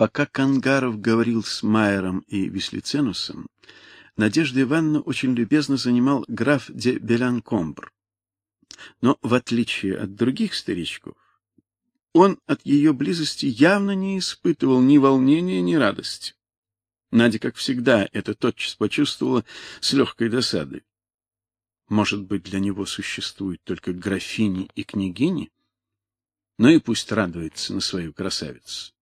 Пока Кангаров говорил с Майером и Вислиценусом, Надежда Ивановна очень любезно занимал граф де Белянкомбр. Но в отличие от других старичков, он от ее близости явно не испытывал ни волнения, ни радости. Надя, как всегда, это тотчас почувствовала с легкой досадой. Может быть, для него существуют только графини и княгини? Ну и пусть радуется на свою красавицу.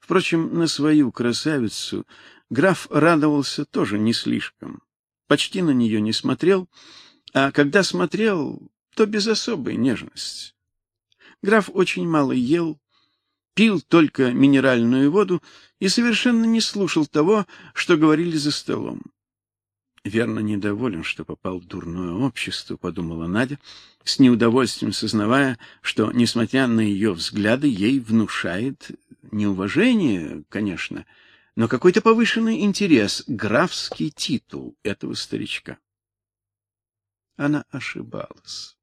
Впрочем, на свою красавицу граф радовался тоже не слишком. Почти на нее не смотрел, а когда смотрел, то без особой нежности. Граф очень мало ел, пил только минеральную воду и совершенно не слушал того, что говорили за столом. Верно недоволен, что попал в дурное общество, подумала Надя, с неудовольствием сознавая, что несмотря на ее взгляды, ей внушает не уважение, конечно, но какой-то повышенный интерес, графский титул этого старичка. Она ошибалась.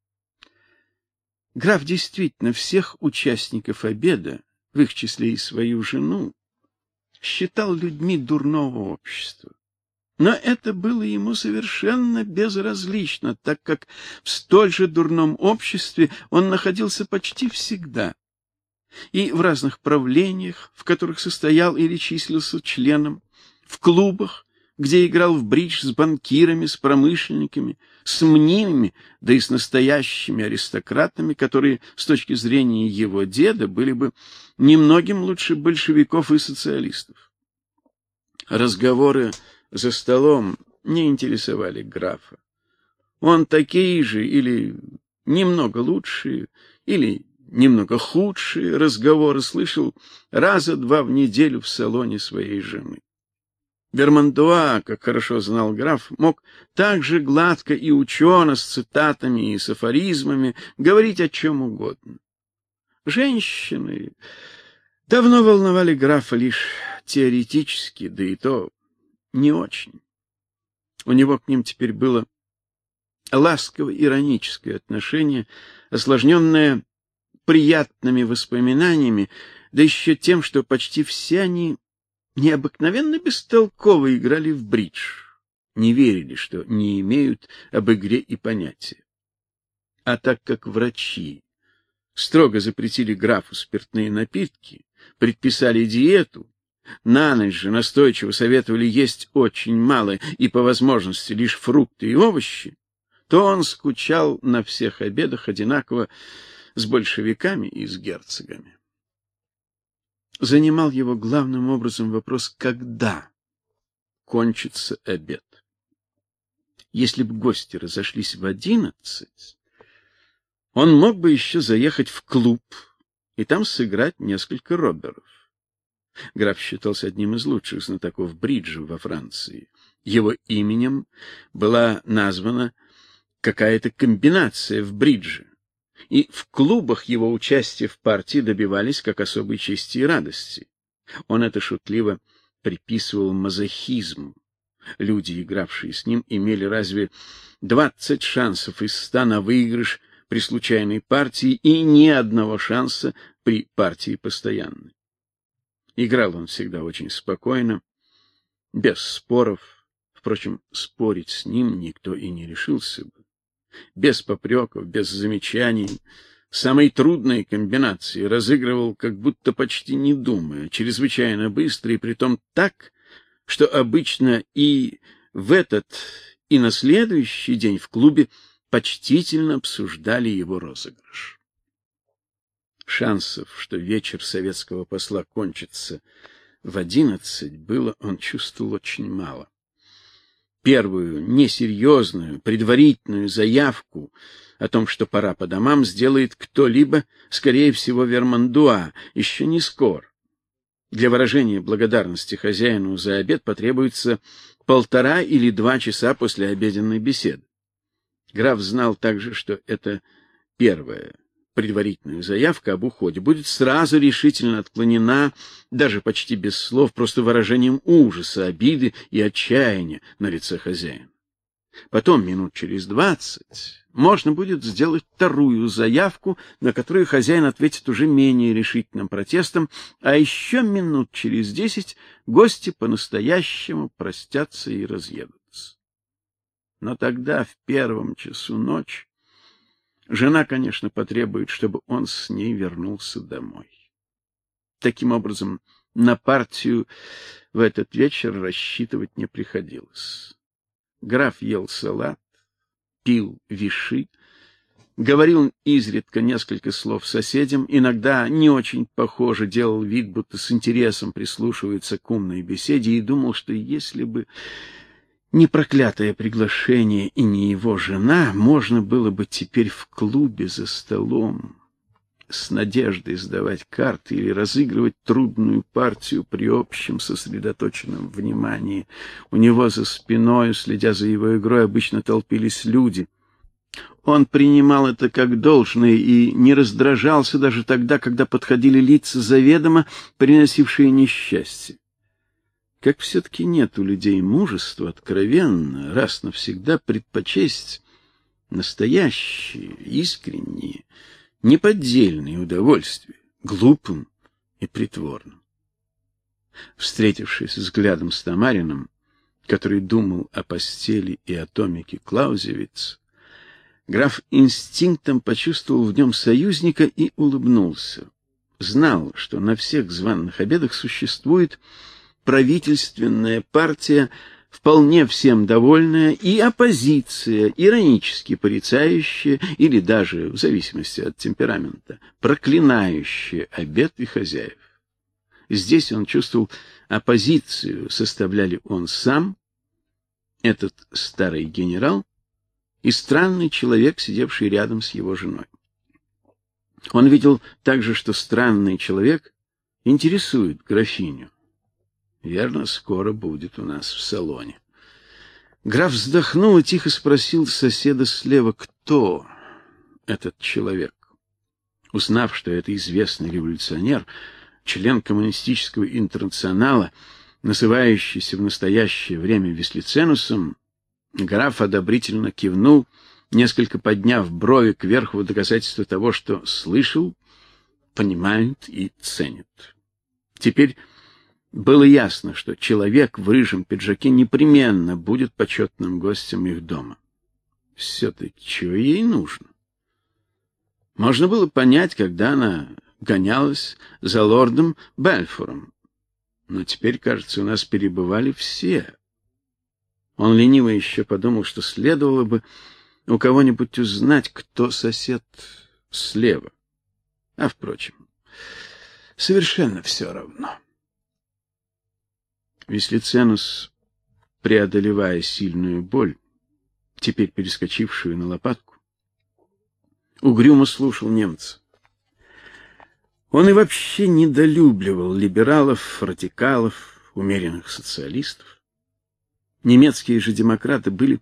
Граф действительно всех участников обеда, в их числе и свою жену, считал людьми дурного общества. Но это было ему совершенно безразлично, так как в столь же дурном обществе он находился почти всегда. И в разных правлениях, в которых состоял или числился членом, в клубах, где играл в бридж с банкирами, с промышленниками, с мнимыми, да и с настоящими аристократами, которые с точки зрения его деда были бы немногим лучше большевиков и социалистов. Разговоры за столом не интересовали графа. Он такие же или немного лучшие, или немного худшие разговоры слышал раза два в неделю в салоне своей жены. Вермандуа, как хорошо знал граф, мог так же гладко и учено с цитатами и с афоризмами говорить о чем угодно. Женщины давно волновали графа лишь теоретически, да и то не очень. У него к ним теперь было ласково-ироническое отношение, осложненное приятными воспоминаниями, да еще тем, что почти все они необыкновенно бестолково играли в бридж, не верили, что не имеют об игре и понятия. А так как врачи строго запретили графу спиртные напитки, предписали диету, на ночь же настойчиво советовали есть очень мало и по возможности лишь фрукты и овощи, то он скучал на всех обедах одинаково с большевиками и с герцогами. Занимал его главным образом вопрос, когда кончится обед. Если бы гости разошлись в одиннадцать, он мог бы еще заехать в клуб и там сыграть несколько роберов. Граф считался одним из лучших знатоков бриджа во Франции. Его именем была названа какая-то комбинация в бридже, и в клубах его участие в партии добивались как особой чести и радости. Он это шутливо приписывал мазохизму. Люди, игравшие с ним, имели разве двадцать шансов из ста на выигрыш при случайной партии и ни одного шанса при партии постоянной. Играл он всегда очень спокойно, без споров. Впрочем, спорить с ним никто и не решился бы. Без попреков, без замечаний, самой трудной комбинации разыгрывал, как будто почти не думая, чрезвычайно быстро и притом так, что обычно и в этот, и на следующий день в клубе почтительно обсуждали его розыгрыш. Шансов, что вечер советского посла кончится в одиннадцать, было, он чувствовал очень мало. Первую несерьезную предварительную заявку о том, что пора по домам, сделает кто-либо, скорее всего, Вермандуа, еще не скоро. Для выражения благодарности хозяину за обед потребуется полтора или два часа после обеденной беседы. Граф знал также, что это первое предварительная заявка об уходе будет сразу решительно отклонена, даже почти без слов, просто выражением ужаса, обиды и отчаяния на лице хозяина. Потом минут через двадцать можно будет сделать вторую заявку, на которую хозяин ответит уже менее решительным протестом, а еще минут через десять гости по-настоящему простятся и разъедутся. Но тогда в первом часу ночи жена, конечно, потребует, чтобы он с ней вернулся домой. Таким образом, на партию в этот вечер рассчитывать не приходилось. Граф ел салат, пил виши, говорил изредка несколько слов соседям, иногда не очень похоже делал вид, будто с интересом прислушивается к умной беседе и думал, что если бы не проклятое приглашение и не его жена, можно было бы теперь в клубе за столом с надеждой сдавать карты или разыгрывать трудную партию при общем сосредоточенном внимании. У него за спиной, следя за его игрой, обычно толпились люди. Он принимал это как должное и не раздражался даже тогда, когда подходили лица заведомо приносившие несчастье. Как все таки нет у людей мужества откровенно раз навсегда предпочесть настоящие, искренние, неподдельные удовольствия, глупым и притворным. Встретившись взглядом с Тамарином, который думал о постели и о томике Клаузевиц, граф инстинктом почувствовал в нем союзника и улыбнулся. Знал, что на всех званых обедах существует правительственная партия, вполне всем довольная, и оппозиция, иронически порицающая или даже, в зависимости от темперамента, проклинающая обед и хозяев. Здесь он чувствовал оппозицию, составляли он сам, этот старый генерал и странный человек, сидевший рядом с его женой. Он видел также, что странный человек интересует графиню. Верно, скоро будет у нас в салоне. Граф вздохнул и тихо спросил соседа слева, кто этот человек. Узнав, что это известный революционер, член коммунистического интернационала, называющийся в настоящее время Веслиценусом, граф одобрительно кивнул, несколько подняв брови кверху в доказательство того, что слышал, понимает и ценит. Теперь было ясно, что человек в рыжем пиджаке непременно будет почетным гостем их дома. все таки чего ей нужно? Можно было понять, когда она гонялась за лордом Бельфором. Но теперь, кажется, у нас перебывали все. Он лениво еще подумал, что следовало бы у кого-нибудь узнать, кто сосед слева. А впрочем, совершенно все равно. Веслиценус, преодолевая сильную боль, теперь перескочившую на лопатку, угрюмо слушал немца. Он и вообще недолюбливал либералов, радикалов, умеренных социалистов. Немецкие же демократы были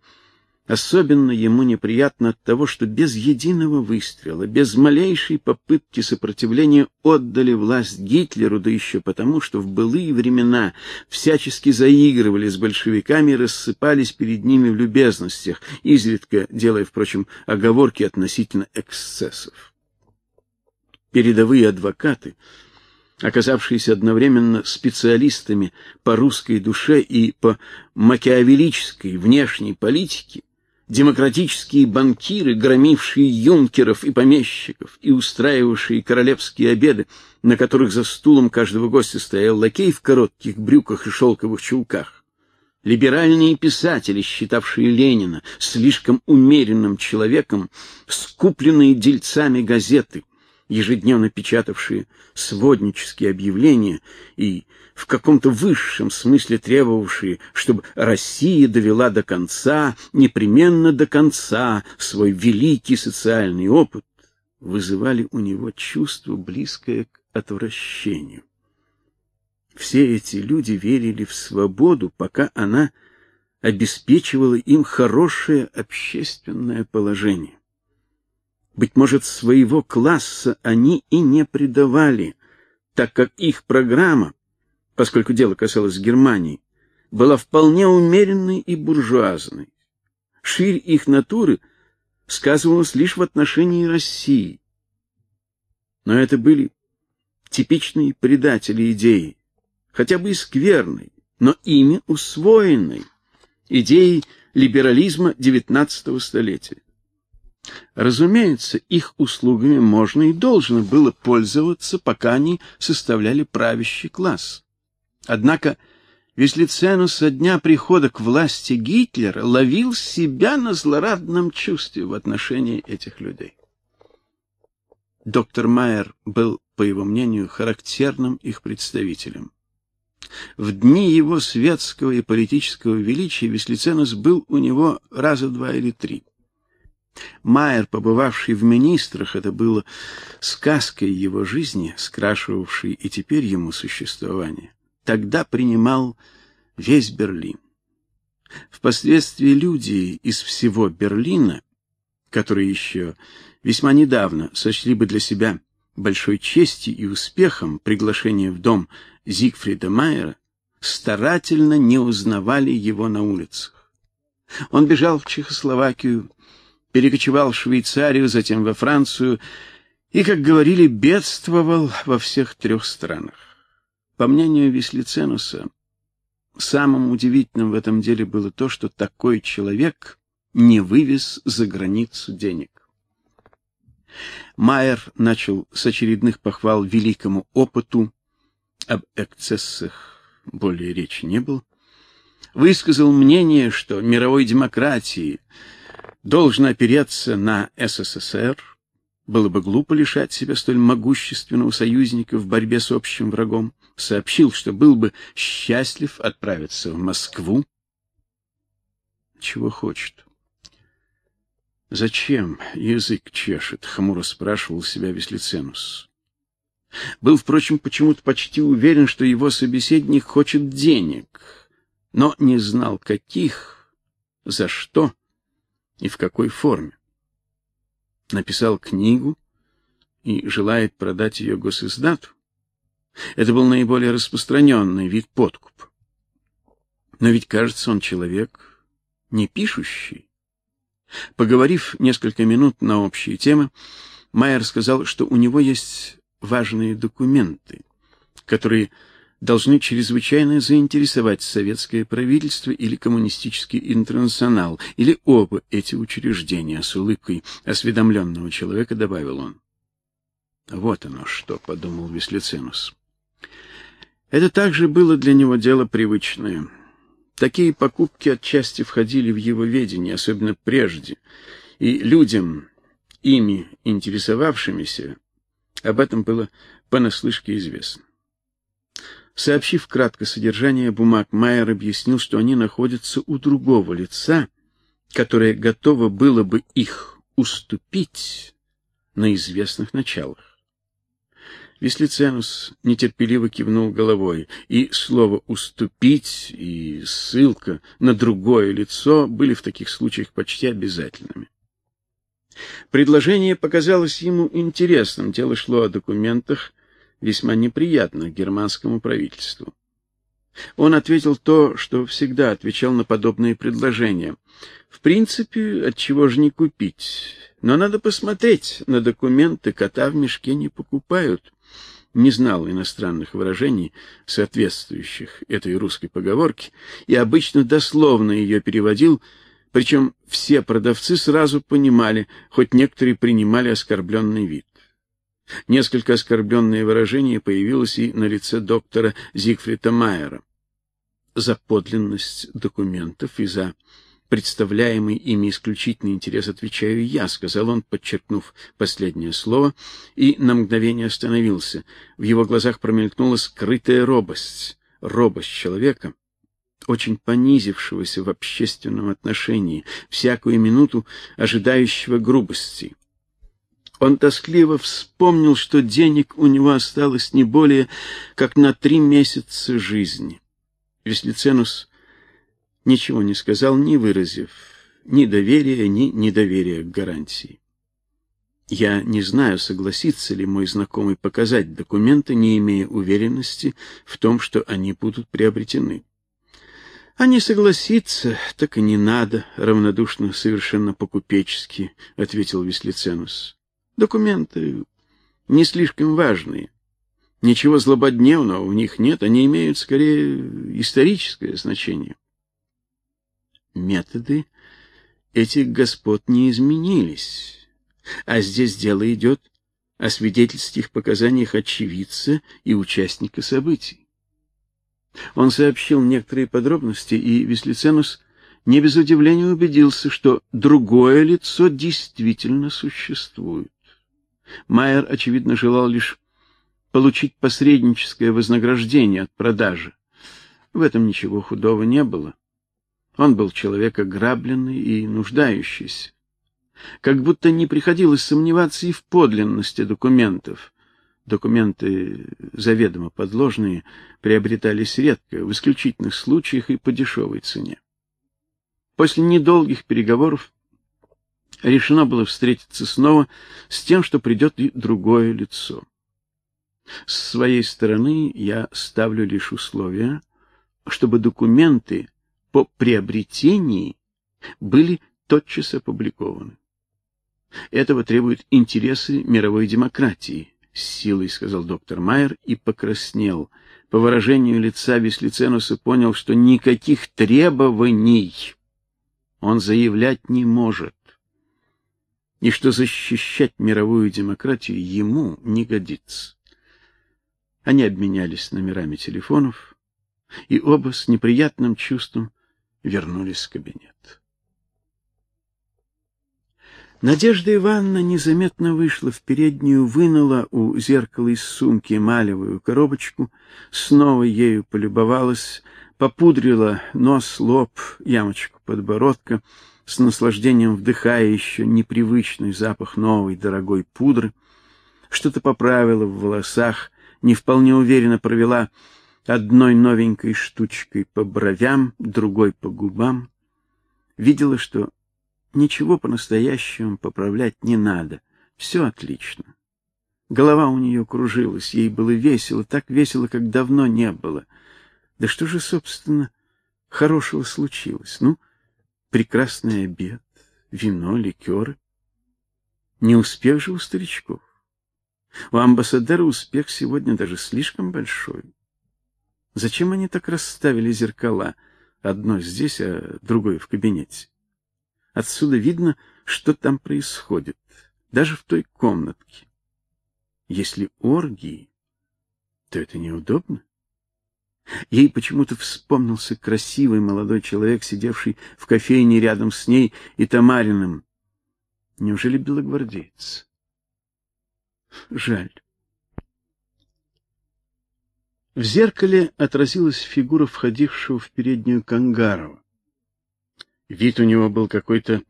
Особенно ему неприятно от того, что без единого выстрела, без малейшей попытки сопротивления отдали власть Гитлеру, да еще потому, что в былые времена всячески заигрывали с большевиками и рассыпались перед ними в любезностях, изредка делая, впрочем, оговорки относительно эксцессов. Передовые адвокаты оказавшиеся одновременно специалистами по русской душе и по макиавеллической внешней политике, демократические банкиры, громившие юнкеров и помещиков и устраивавшие королевские обеды, на которых за стулом каждого гостя стоял лакей в коротких брюках и шелковых чулках. Либеральные писатели, считавшие Ленина слишком умеренным человеком, скупленные дельцами газеты — ежедневно печатавшие своднические объявления и в каком-то высшем смысле требовавшие, чтобы Россия довела до конца, непременно до конца свой великий социальный опыт, вызывали у него чувство близкое к отвращению. Все эти люди верили в свободу, пока она обеспечивала им хорошее общественное положение. Быть может, своего класса они и не предавали, так как их программа, поскольку дело касалось Германии, была вполне умеренной и буржуазной. Ширь их натуры сказывалась лишь в отношении России. Но это были типичные предатели идеи, хотя бы и скверной, но ими усвоенной идеи либерализма XIX столетия. Разумеется, их услугами можно и должно было пользоваться, пока они составляли правящий класс. Однако Веслиценус со дня прихода к власти Гитлера ловил себя на злорадном чувстве в отношении этих людей. Доктор Майер был, по его мнению, характерным их представителем. В дни его светского и политического величия Веслиценус был у него раза два или три. Майер, побывавший в министрах, это было сказкой его жизни, скрашивавшей и теперь ему существование. Тогда принимал весь Берлин. Впоследствии люди из всего Берлина, которые еще весьма недавно сочли бы для себя большой честью и успехом приглашение в дом Зигфрида Майера, старательно не узнавали его на улицах. Он бежал в Чехословакию, перекочевал в Швейцарию, затем во Францию и, как говорили, бедствовал во всех трех странах. По мнению Веслиценуса, самым удивительным в этом деле было то, что такой человек не вывез за границу денег. Майер начал с очередных похвал великому опыту, об эксцессах более речи не было. Высказал мнение, что мировой демократии должно опереться на СССР. Было бы глупо лишать себя столь могущественного союзника в борьбе с общим врагом. Сообщил, что был бы счастлив отправиться в Москву. Чего хочет? Зачем язык чешет? хмуро спрашивал себя Веслиценус. Был, впрочем, почему-то почти уверен, что его собеседник хочет денег, но не знал каких, за что и в какой форме. Написал книгу и желает продать ее госиздату. Это был наиболее распространенный вид подкупа. Но ведь, кажется, он человек не пишущий. Поговорив несколько минут на общие темы, Майер сказал, что у него есть важные документы, которые должны чрезвычайно заинтересовать советское правительство или коммунистический интернационал, или оба эти учреждения, с улыбкой осведомленного человека добавил он. Вот оно что, подумал Веслиценус. Это также было для него дело привычное. Такие покупки отчасти входили в его ведение, особенно прежде, и людям, ими интересовавшимися, об этом было понаслышке известно. Сообщив кратко содержание бумаг, Майер объяснил, что они находятся у другого лица, которое готово было бы их уступить на известных началах. Веслиценус нетерпеливо кивнул головой, и слово уступить и ссылка на другое лицо были в таких случаях почти обязательными. Предложение показалось ему интересным, дело шло о документах, весьма неприятно германскому правительству. Он ответил то, что всегда отвечал на подобные предложения. В принципе, от чего же не купить? Но надо посмотреть на документы, кота в мешке не покупают. Не знал иностранных выражений, соответствующих этой русской поговорке, и обычно дословно ее переводил, причем все продавцы сразу понимали, хоть некоторые принимали оскорбленный вид. Несколько оскорбленное выражение появилось и на лице доктора Зигфрида Майера. За подлинность документов и за представляемый ими исключительный интерес отвечаю я, сказал он, подчеркнув последнее слово, и на мгновение остановился. В его глазах промелькнула скрытая робость, робость человека, очень понизившегося в общественном отношении, всякую минуту ожидающего грубости. Он тоскливо вспомнил, что денег у него осталось не более как на три месяца жизни. Веслиценус ничего не сказал, не выразив ни доверия, ни недоверия к гарантии. Я не знаю, согласится ли мой знакомый показать документы, не имея уверенности в том, что они будут приобретены. А не согласиться, так и не надо, равнодушно, совершенно по-купечески ответил Веслиценус. Документы не слишком важные. Ничего злободневного в них нет, они имеют скорее историческое значение. Методы этих господ не изменились, а здесь дело идет о свидетельских показаниях очевидца и участника событий. Он сообщил некоторые подробности, и Веслиценус не без удивления убедился, что другое лицо действительно существует. Майер очевидно желал лишь получить посредническое вознаграждение от продажи. В этом ничего худого не было. Он был человек ограбленный и нуждающийся. Как будто не приходилось сомневаться и в подлинности документов. Документы заведомо подложные приобретались редко, в исключительных случаях и по дешевой цене. После недолгих переговоров решено было встретиться снова с тем, что придет и другое лицо. С своей стороны я ставлю лишь условие, чтобы документы по приобретении были тотчас опубликованы. Этого требуют интересы мировой демократии с силой сказал доктор Майер и покраснел. По выражению лица Веслиценуса понял, что никаких требований он заявлять не может. И что защищать мировую демократию ему не годится. Они обменялись номерами телефонов, и оба с неприятным чувством вернулись в кабинет. Надежда Ивановна незаметно вышла в переднюю, вынула у зеркала из сумки малевую коробочку, снова ею полюбовалась, попудрила нос, лоб, ямочку подбородка, с наслаждением вдыхая еще непривычный запах новой дорогой пудры, что-то поправила в волосах, не вполне уверенно провела одной новенькой штучкой по бровям, другой по губам. Видела, что Ничего по-настоящему поправлять не надо. Все отлично. Голова у нее кружилась, ей было весело, так весело, как давно не было. Да что же, собственно, хорошего случилось? Ну, прекрасный обед, вино, ликеры. Не успех же у старичков. У амбассадора успех сегодня даже слишком большой. Зачем они так расставили зеркала, одно здесь, а другое в кабинете? Отсюда видно, что там происходит, даже в той комнатке. Если оргии, то это неудобно. Ей почему-то вспомнился красивый молодой человек, сидевший в кофейне рядом с ней и Тамариным. Неужели белогвардеец? Жаль. В зеркале отразилась фигура входившего в переднюю Кангарова. Вид у него был какой-то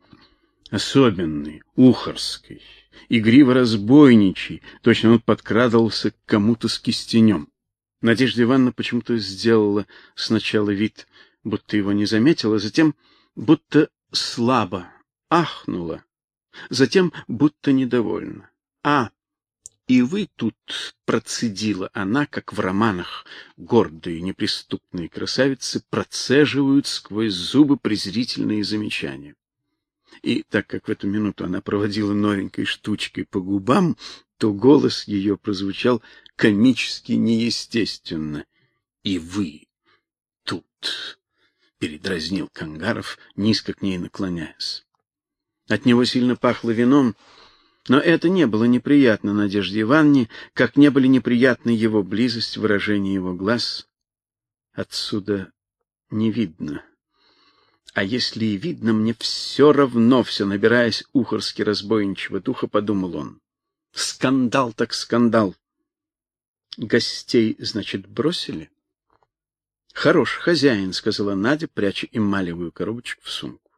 особенный, ухарский, игриво-разбойничий, точно он подкрадывался к кому-то с кистенем. Надежда Ивановна почему-то сделала сначала вид, будто его не заметила, затем будто слабо ахнула, затем будто недовольна. А и вы тут процедила она, как в романах, гордые неприступные красавицы процеживают сквозь зубы презрительные замечания. И так как в эту минуту она проводила новенькой штучкой по губам, то голос ее прозвучал комически неестественно. И вы тут, передразнил Кангаров, низко к ней наклоняясь. От него сильно пахло вином, но это не было неприятно Надежде Ивановне, как не были неприятны его близость, выражение его глаз. Отсюда не видно. А если и видно, мне все равно, все набираясь ухорски разбойничего духа, подумал он. Скандал так скандал. Гостей, значит, бросили? Хорош хозяин, сказала Надя, пряча эмалевую коробочку в сумку.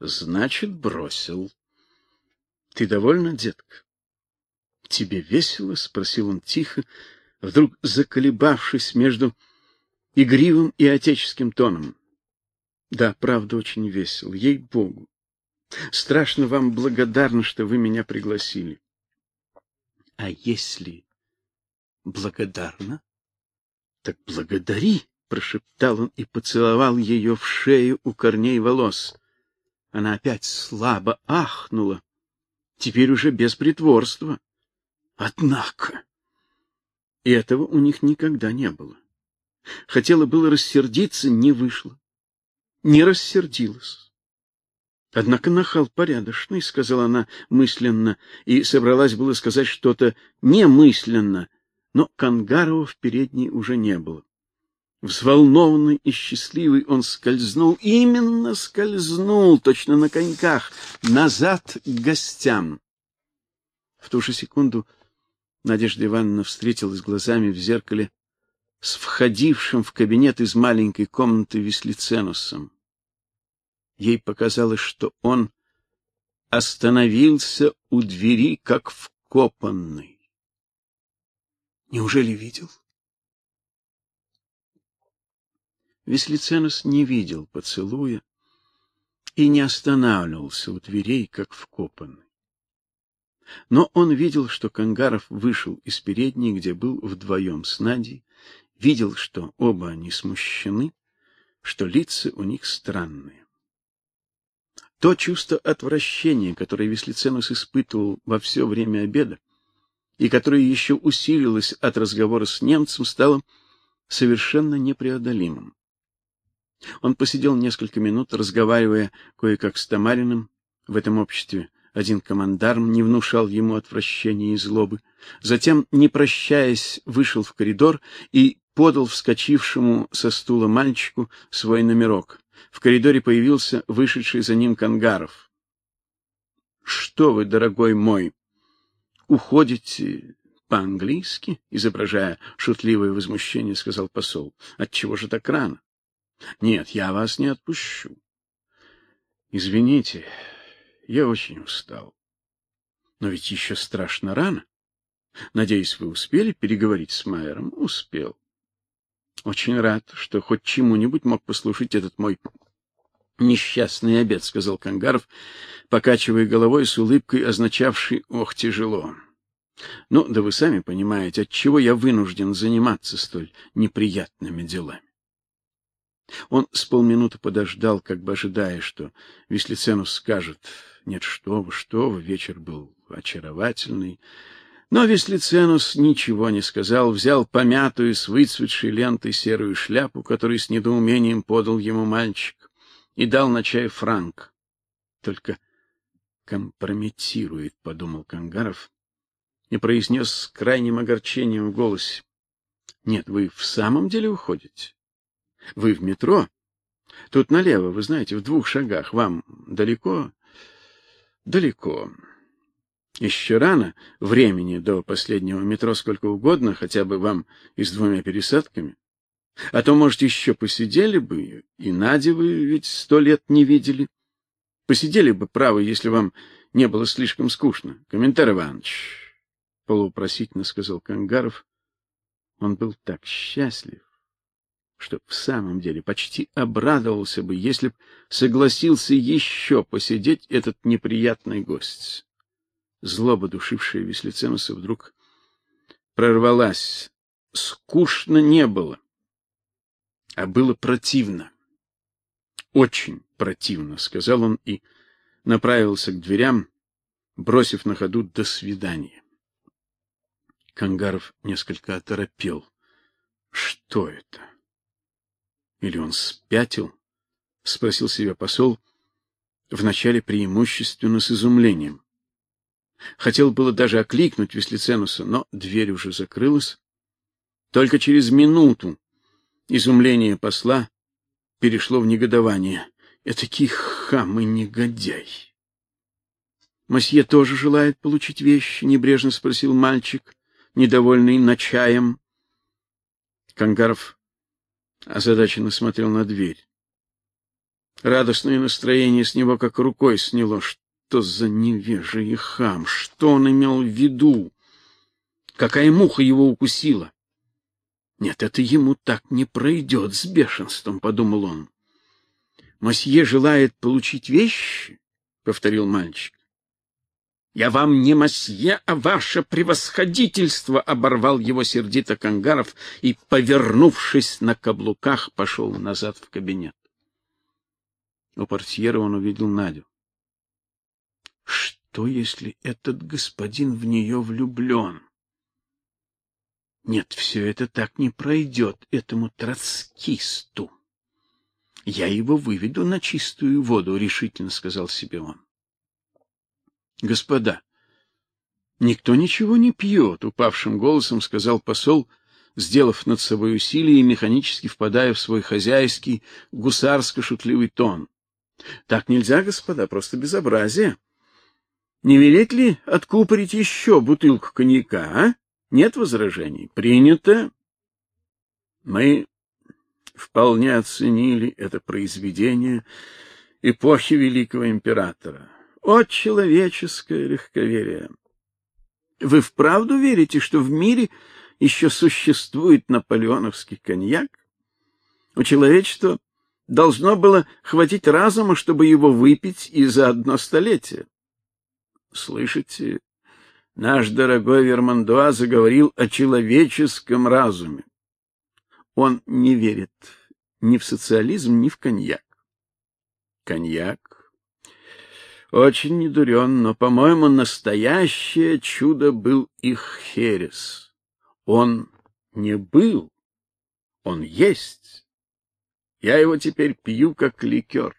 Значит, бросил. Ты довольна, детка? Тебе весело, спросил он тихо, вдруг заколебавшись между игривым и отеческим тоном. Да, правда, очень весело, ей-богу. Страшно вам благодарна, что вы меня пригласили. А если благодарна, так благодари, прошептал он и поцеловал ее в шею у корней волос. Она опять слабо ахнула, теперь уже без притворства. Однако и этого у них никогда не было. Хотела было рассердиться, не вышло. Не рассердилась. Однако нахал порядочный, сказала она мысленно, и собралась было сказать что-то немысленно, но Кангарова в передней уже не было. Взволнованный и счастливый он скользнул, именно скользнул, точно на коньках, назад к гостям. В ту же секунду Надежда Ивановна встретилась глазами в зеркале с входившим в кабинет из маленькой комнаты Веслиценусом. Ей показалось, что он остановился у двери как вкопанный. Неужели видел? Веслиценус не видел поцелуя и не останавливался у дверей как вкопанный. Но он видел, что Кангаров вышел из передней, где был вдвоем с Надей, видел, что оба они смущены, что лица у них странные. То чувство отвращения, которое Веслиценус испытывал во все время обеда, и которое еще усилилось от разговора с немцем, стало совершенно непреодолимым. Он посидел несколько минут, разговаривая кое-как с Тамариным в этом обществе, один командарм не внушал ему отвращения и злобы. Затем, не прощаясь, вышел в коридор и подал вскочившему со стула мальчику свой номерок. В коридоре появился вышедший за ним Кангаров. Что вы, дорогой мой, уходите по-английски, изображая шутливое возмущение, сказал посол. От чего же так рано? Нет, я вас не отпущу. Извините, я очень устал. Но ведь еще страшно рано. Надеюсь, вы успели переговорить с Майером? Успел. Очень рад, что хоть чему-нибудь мог послушать этот мой несчастный обед, сказал Кангаров, покачивая головой с улыбкой, означавшей: "Ох, тяжело". Ну, да вы сами понимаете, от чего я вынужден заниматься столь неприятными делами. Он с полминуты подождал, как бы ожидая, что Веслиценус скажет: "Нет, что вы, что вы, вечер был очаровательный". Но Веслиценус ничего не сказал, взял помятую с выцветшей лентой серую шляпу, которую с недоумением подал ему мальчик, и дал на чай франк. Только компрометирует, подумал Кангаров, и произнес с крайним огорчением в голосе: "Нет, вы в самом деле уходите?" Вы в метро? Тут налево, вы знаете, в двух шагах. Вам далеко? Далеко. Еще рано, времени до последнего метро сколько угодно, хотя бы вам и с двумя пересадками. А то, может, еще посидели бы, и Нади вы ведь сто лет не видели. Посидели бы, право, если вам не было слишком скучно. Комментарий Иванович, полупросительно сказал Кангаров. Он был так счастлив что в самом деле почти обрадовался бы, если б согласился еще посидеть этот неприятный гость. Злоба, душившая Веслиценуса, вдруг прорвалась. Скучно не было, а было противно. Очень противно, сказал он и направился к дверям, бросив на ходу до свидания. Кангаров несколько оторопел. Что это? Или он спятил? спросил себя посол, вначале преимущественно с изумлением. Хотел было даже окликнуть Веслиценуса, но дверь уже закрылась. Только через минуту изумление посла перешло в негодование. Этакий хам и негодяй. Мосье тоже желает получить вещи, небрежно спросил мальчик, недовольный начаем. Кангаров озадаченно смотрел на дверь. Радостное настроение с него как рукой сняло. Что за невежий хам? Что он имел в виду? Какая муха его укусила? Нет, это ему так не пройдет с бешенством, подумал он. Мосье желает получить вещи, повторил мальчик. Я вам не масье, а ваше превосходительство, оборвал его сердито Кангаров и, повернувшись на каблуках, пошел назад в кабинет. У портьера он увидел Надю. Что, если этот господин в нее влюблен? Нет, все это так не пройдет этому троцкисту. Я его выведу на чистую воду, решительно сказал себе он. Господа, никто ничего не пьет», — упавшим голосом сказал посол, сделав над собой усилие и механически впадая в свой хозяйский гусарско-шутливый тон. Так нельзя, господа, просто безобразие. Не велеть ли откупорить еще бутылку коньяка, а? Нет возражений. Принято. Мы вполне оценили это произведение эпохи великого императора. О человеческое легковерие! Вы вправду верите, что в мире еще существует наполеоновский коньяк? У человечества должно было хватить разума, чтобы его выпить и за одно столетие. Слышите, наш дорогой Вермандуа заговорил о человеческом разуме. Он не верит ни в социализм, ни в коньяк. Коньяк очень недурен, но, по-моему, настоящее чудо был их херес. Он не был, он есть. Я его теперь пью как ликер.